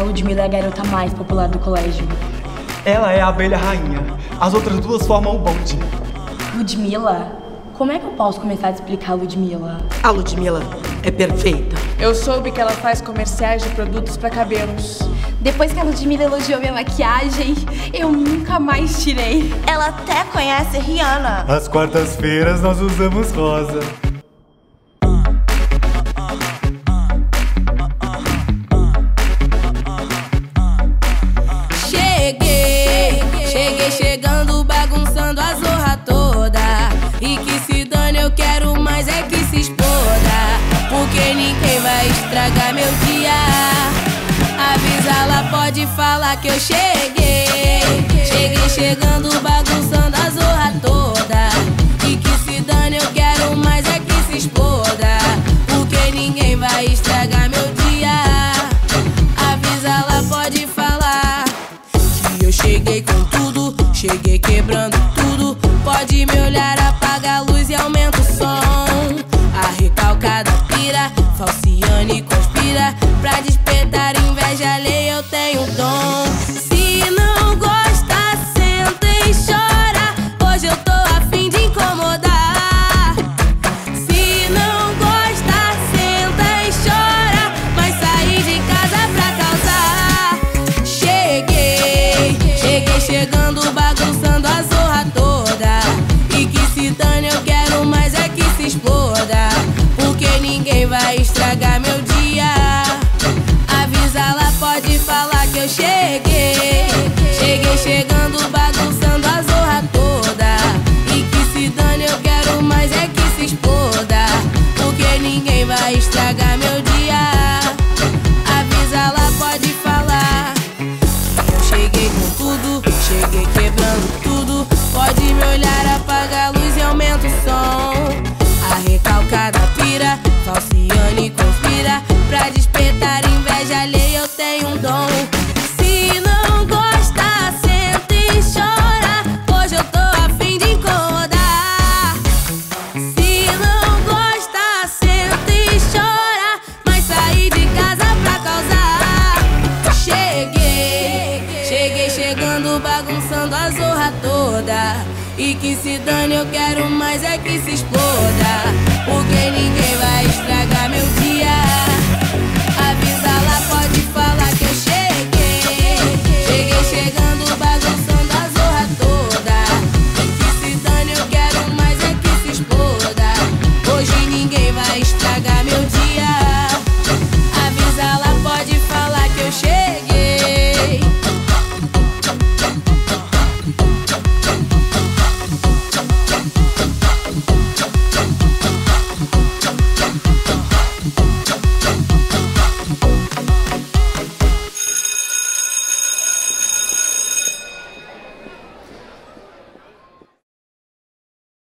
Ludmilla é a garota mais popular do colégio. Ela é a abelha rainha. As outras duas formam o bonde. Ludmilla? Como é que eu posso começar a explicar a Ludmilla? A Ludmilla é perfeita. Eu soube que ela faz comerciais de produtos para cabelos. Depois que a Ludmilla elogiou minha maquiagem, eu nunca mais tirei. Ela até conhece Rihanna. Às quartas-feiras nós usamos rosa. E que se dane, eu quero mais é que se exploda. Porque ninguém vai estragar meu dia. Avisa, ela pode falar que eu cheguei. Cheguei chegando, bagunçando a zorra toda. E que se dane, eu quero mais é que se exploda. Porque ninguém vai estragar meu dia. Avisa, ela pode falar. Que eu cheguei com tudo, cheguei quebrando tudo. Pode me olhar, apaga a luz e aumenta o som. A recalcada pira, falciane conspira. Pra despertar cheguei. Cheguei chegando, bagunçando a zorra toda. E que se dane, eu quero mais é que se exploda. Porque ninguém vai estragar meu dia. Avisa, ela pode falar. Eu cheguei com tudo, cheguei quebrando tudo. Pode me olhar, apaga a luz e aumenta o som. A recalcada pira, falciane conspira. Pra despertar zorra toda. E que se dane, eu quero mais é que se exploda. Porque ninguém